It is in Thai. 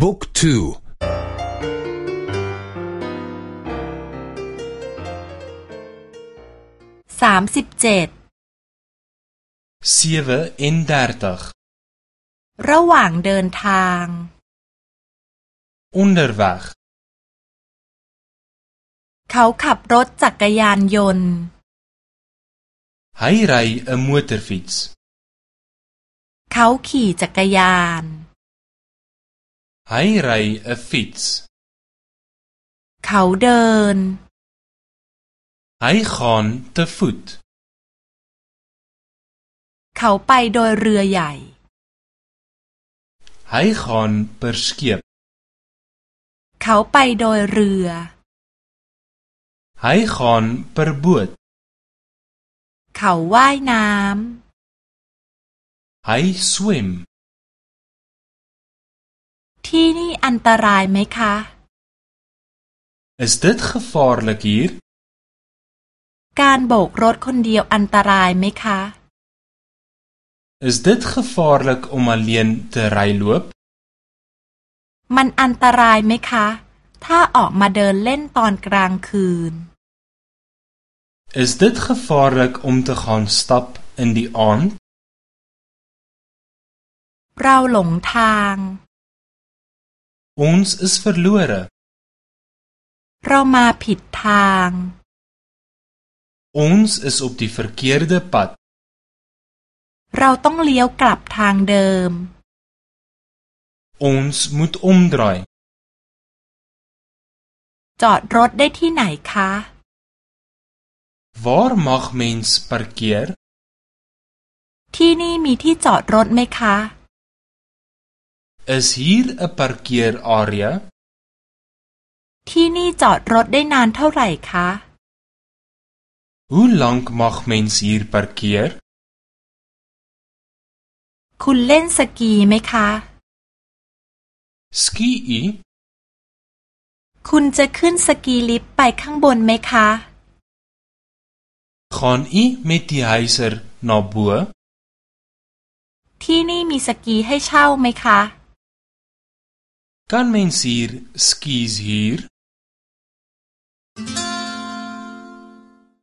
บุ๊กทูสามสิบเจ็ดระหว่างเดินทาง onderweg เขาขับรถจักรยานยนต์ Hy ry 'n motorfiets เขาขี่จักรยาน Hy ry 'n fiets เขาเดิน Hy gaan te voet เขาไปโดยเรือใหญ่ Hy gaan per skip เขาไปโดยเรือ Hy gaan per boot เขาว่ายน้ำ Hy swem ที่นี่อันตรายไหมคะ Is dit gevaarlik hier การโบกรถคนเดียวอันตรายไหมคะ Is dit gevaarlik om alleen te ryloop มันอันตรายไหมคะ ถ้าออกมาเดินเล่นตอนกลางคืน Is dit gevaarlik om te gaan stap in die aand เราหลงทาง Ons is verlore เรามาผิดทาง Ons is op die verkeerde pad เราต้องเลี้ยวกลับทางเดิม Ons moet omdraai จอดรถได้ที่ไหนคะ Waar mag mens parkeer ที่นี่มีที่จอดรถไหมคะ Is hier 'n parkeerarea ที่นี่จอดรถได้นานเท่าไหร่คะ Hoe lank mag mens hier parkeer คุณเล่นสกีไหมคะ Ski u คุณจะขึ้นสกีลิฟต์ไปข้างบนไหมคะ Gaan u met die huiser na bo ที่นี่มีสกีให้เช่าไหมคะ Kan mens hier skis huur